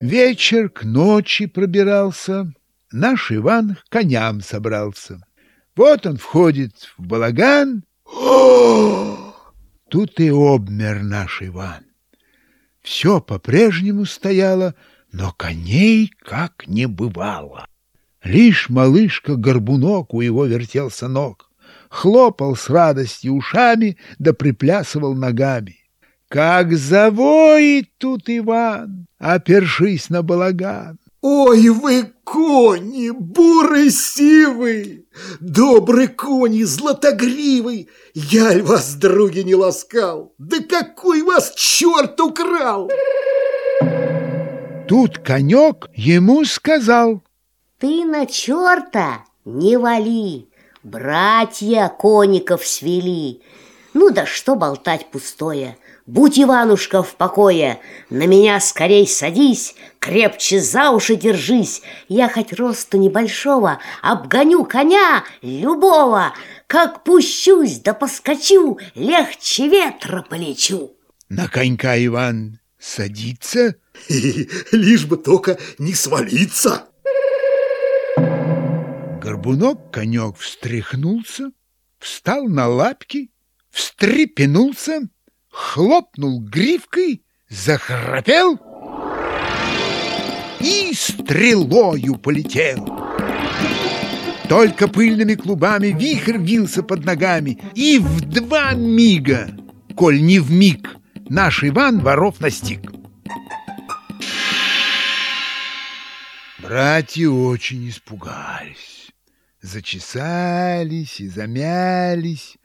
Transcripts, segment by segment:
Вечер к ночи пробирался, наш Иван к коням собрался. Вот он входит в балаган. О! Тут и обмер наш Иван. Все по-прежнему стояло, но коней как не бывало. Лишь малышка Горбунок у его вертелся ног, хлопал с радостью ушами да приплясывал ногами. Как завоет тут Иван, опершись на балаган. Ой, вы кони, бурый сивый, добрый кони, златогривый, я ль вас, други, не ласкал? Да какой вас черт украл? Тут конек ему сказал. Ты на черта не вали, братья коников свели. Ну да что болтать пустое, Будь, Иванушка, в покое, на меня скорей садись, крепче за уши держись. Я хоть росту небольшого, обгоню коня любого. Как пущусь да поскочу, легче ветра полечу. На конька Иван садится, лишь бы только не свалиться. Горбунок конек встряхнулся, встал на лапки, встрепенулся, хлопнул гривкой, захрапел и стрелою полетел. Только пыльными клубами вихрь вился под ногами, и в два мига, коль не в миг, наш Иван воров настиг. Братья очень испугались, зачесались и замялись,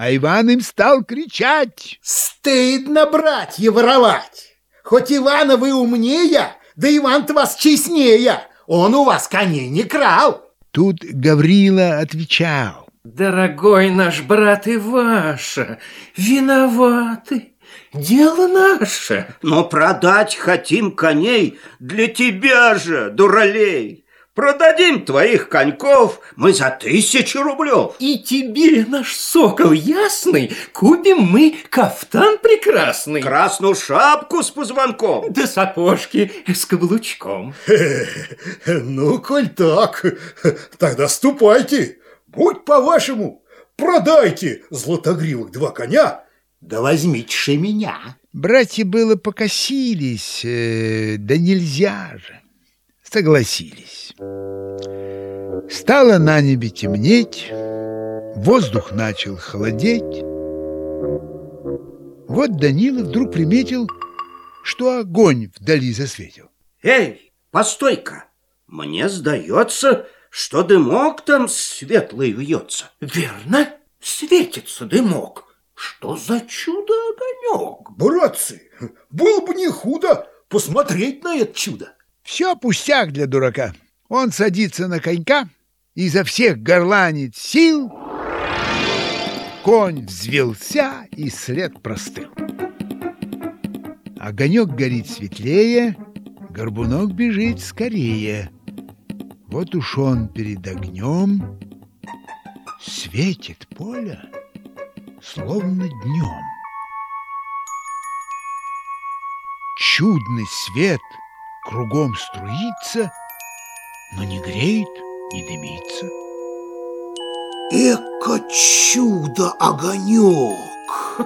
а Иван им стал кричать. «Стыдно, братья, воровать! Хоть Ивана вы умнее, да Иван-то вас честнее, он у вас коней не крал!» Тут Гаврила отвечал. «Дорогой наш брат Иваша, виноваты, дело наше!» «Но продать хотим коней для тебя же, дуралей!» Продадим твоих коньков мы за тысячу рублев. И тебе, наш сокол ясный, купим мы кафтан прекрасный. Красную шапку с позвонком. Да сапожки с каблучком. Ну, коль так, тогда ступайте. Будь по-вашему, продайте златогривых два коня, да возьмите меня. Братья было покосились, э, да нельзя же согласились. Стало на небе темнеть, воздух начал холодеть. Вот Данила вдруг приметил, что огонь вдали засветил. Эй, постой-ка! Мне сдается, что дымок там светлый вьется. Верно, светится дымок. Что за чудо-огонек? Братцы, было бы не худо посмотреть на это чудо. Все пустяк для дурака. Он садится на конька, изо всех горланит сил. Конь взвелся, и след простыл. Огонек горит светлее, горбунок бежит скорее. Вот уж он перед огнем, светит поле, словно днем. Чудный свет — кругом струится, но не греет, не дымится. Эко чудо-огонек!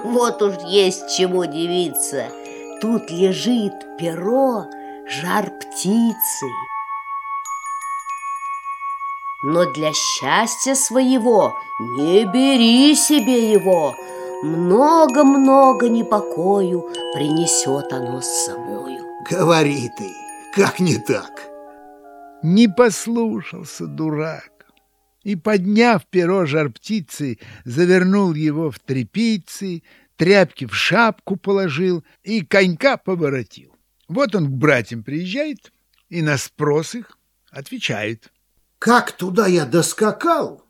Вот уж есть чему удивиться. Тут лежит перо жар птицы. Но для счастья своего не бери себе его. Много-много непокою принесет оно с собою. Говори ты, как не так? Не послушался дурак и, подняв перо жар птицы, завернул его в тряпицы, тряпки в шапку положил и конька поворотил. Вот он к братьям приезжает и на спрос их отвечает. Как туда я доскакал,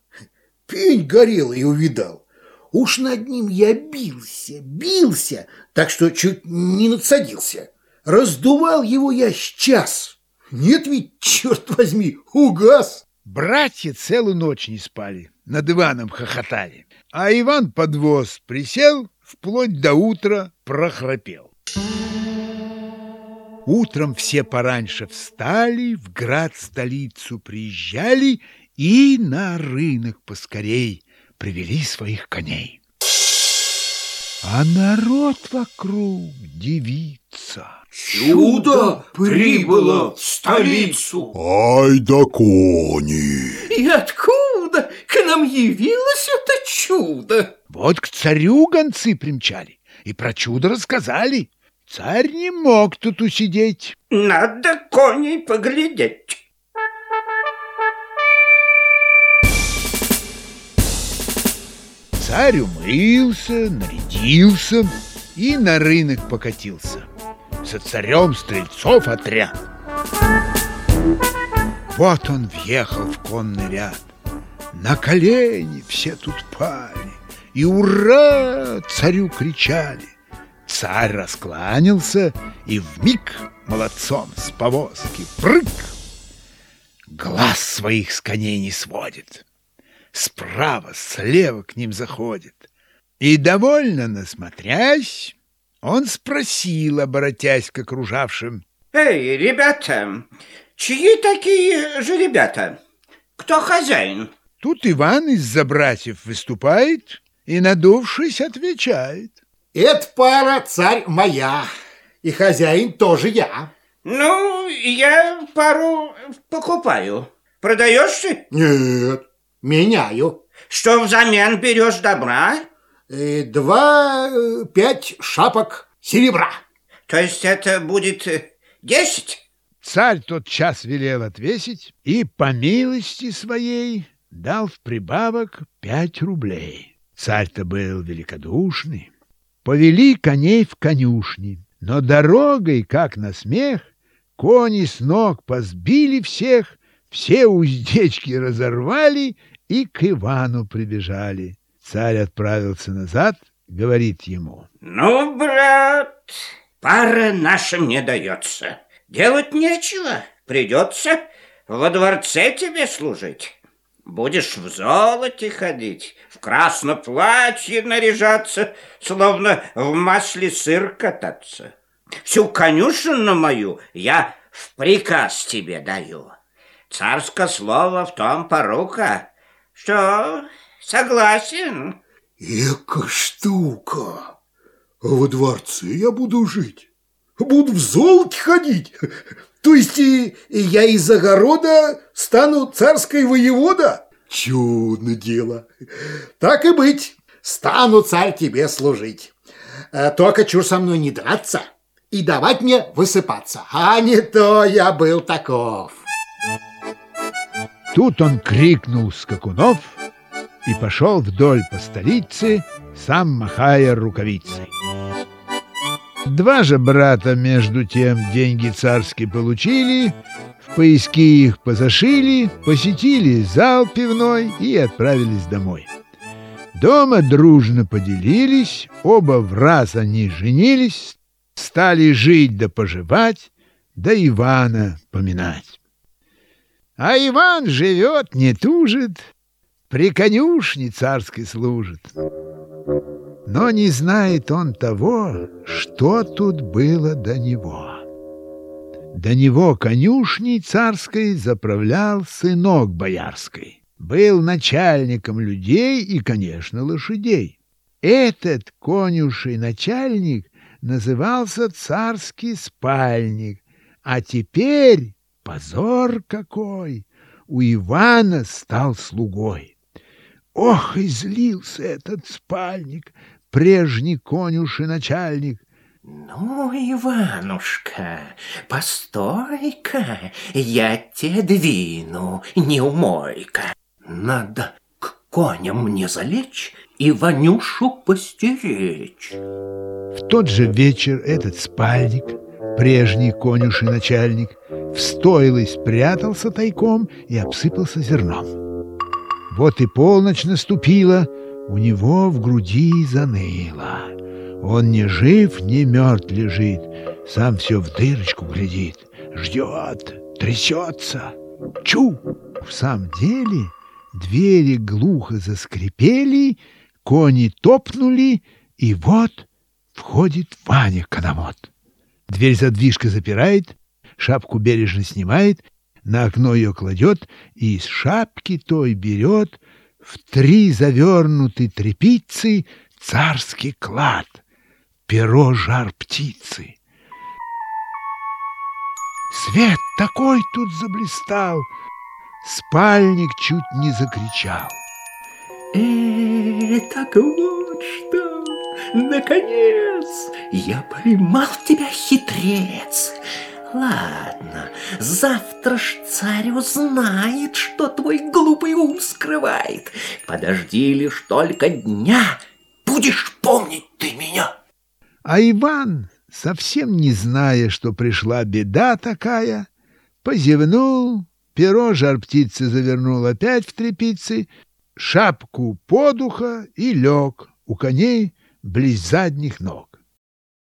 пень горелый увидал. Уж над ним я бился, бился, так что чуть не надсадился. Раздувал его я сейчас. Нет ведь, черт возьми, угас. Братья целую ночь не спали, над Иваном хохотали. А Иван подвоз присел, вплоть до утра прохрапел. Утром все пораньше встали, в град-столицу приезжали и на рынок поскорей привели своих коней. А народ вокруг дивится. Чудо прибыло в столицу. Ай да кони! И откуда к нам явилось это чудо? Вот к царю гонцы примчали и про чудо рассказали. Царь не мог тут усидеть. Надо коней поглядеть. Царь умылся, нарядился и на рынок покатился. Со царем стрельцов отряд. Вот он въехал в конный ряд. На колени все тут пали и «Ура!» царю кричали. Царь раскланялся и в миг молодцом с повозки прыг. Глаз своих с коней не сводит, справа, слева к ним заходит. И довольно насмотрясь, он спросил, обратясь к окружавшим, Эй, ребята, чьи такие же ребята? Кто хозяин? Тут Иван из-за братьев выступает и, надувшись, отвечает. Эта пара царь моя, и хозяин тоже я. Ну, я пару покупаю. Продаешь ты? Нет, меняю. Что взамен берешь добра? Э, Два, э, пять шапок серебра. То есть это будет э, десять? Царь тот час велел отвесить и, по милости своей, дал в прибавок пять рублей. Царь-то был великодушный. Повели коней в конюшни, но дорогой, как на смех, кони с ног позбили всех, все уздечки разорвали и к Ивану прибежали. Царь отправился назад, говорит ему. Ну, брат, пара нашим не дается. Делать нечего, придется во дворце тебе служить. Будешь в золоте ходить, в красном платье наряжаться, словно в масле сыр кататься. Всю конюшину мою я в приказ тебе даю. Царское слово в том порука, что согласен. Эка штука! Во дворце я буду жить. Буду в золоте ходить. То есть и, и я из огорода стану царской воевода? Чудно дело. Так и быть, стану царь тебе служить. Э, Только чур со мной не драться и давать мне высыпаться. А не то я был таков. Тут он крикнул скакунов и пошел вдоль по столице, сам махая рукавицей. Два же брата между тем деньги царские получили, в поиски их позашили, посетили зал пивной и отправились домой. Дома дружно поделились, оба в раз они женились, стали жить да поживать, да Ивана поминать. А Иван живет, не тужит, при конюшне царской служит. Но не знает он того, что тут было до него. До него конюшней царской заправлял сынок боярской. Был начальником людей и, конечно, лошадей. Этот конюший начальник назывался царский спальник, а теперь позор какой! У Ивана стал слугой. Ох, и злился этот спальник, прежний конюший начальник. Ну, Иванушка, постой-ка, я тебе двину, не умой-ка. Надо к коням мне залечь и Ванюшу постеречь. В тот же вечер этот спальник, прежний конюший начальник, в стойло спрятался тайком и обсыпался зерном. Вот и полночь наступила, у него в груди заныло. Он не жив, не мертв лежит, сам все в дырочку глядит, ждет, трясется. Чу! В самом деле двери глухо заскрипели, кони топнули, и вот входит Ваня Кономот. Дверь задвижка запирает, шапку бережно снимает, на окно ее кладет и из шапки той берет в три завернутый тряпицы царский клад, перо жар птицы. Свет такой тут заблистал, спальник чуть не закричал. Э, так вот что, наконец, я поймал тебя, хитрец. Ладно, завтра ж царь узнает, что твой глупый ум скрывает. Подожди лишь только дня, будешь помнить ты меня. А Иван, совсем не зная, что пришла беда такая, позевнул, перо жар птицы завернул опять в тряпицы, шапку подуха и лег у коней близ задних ног.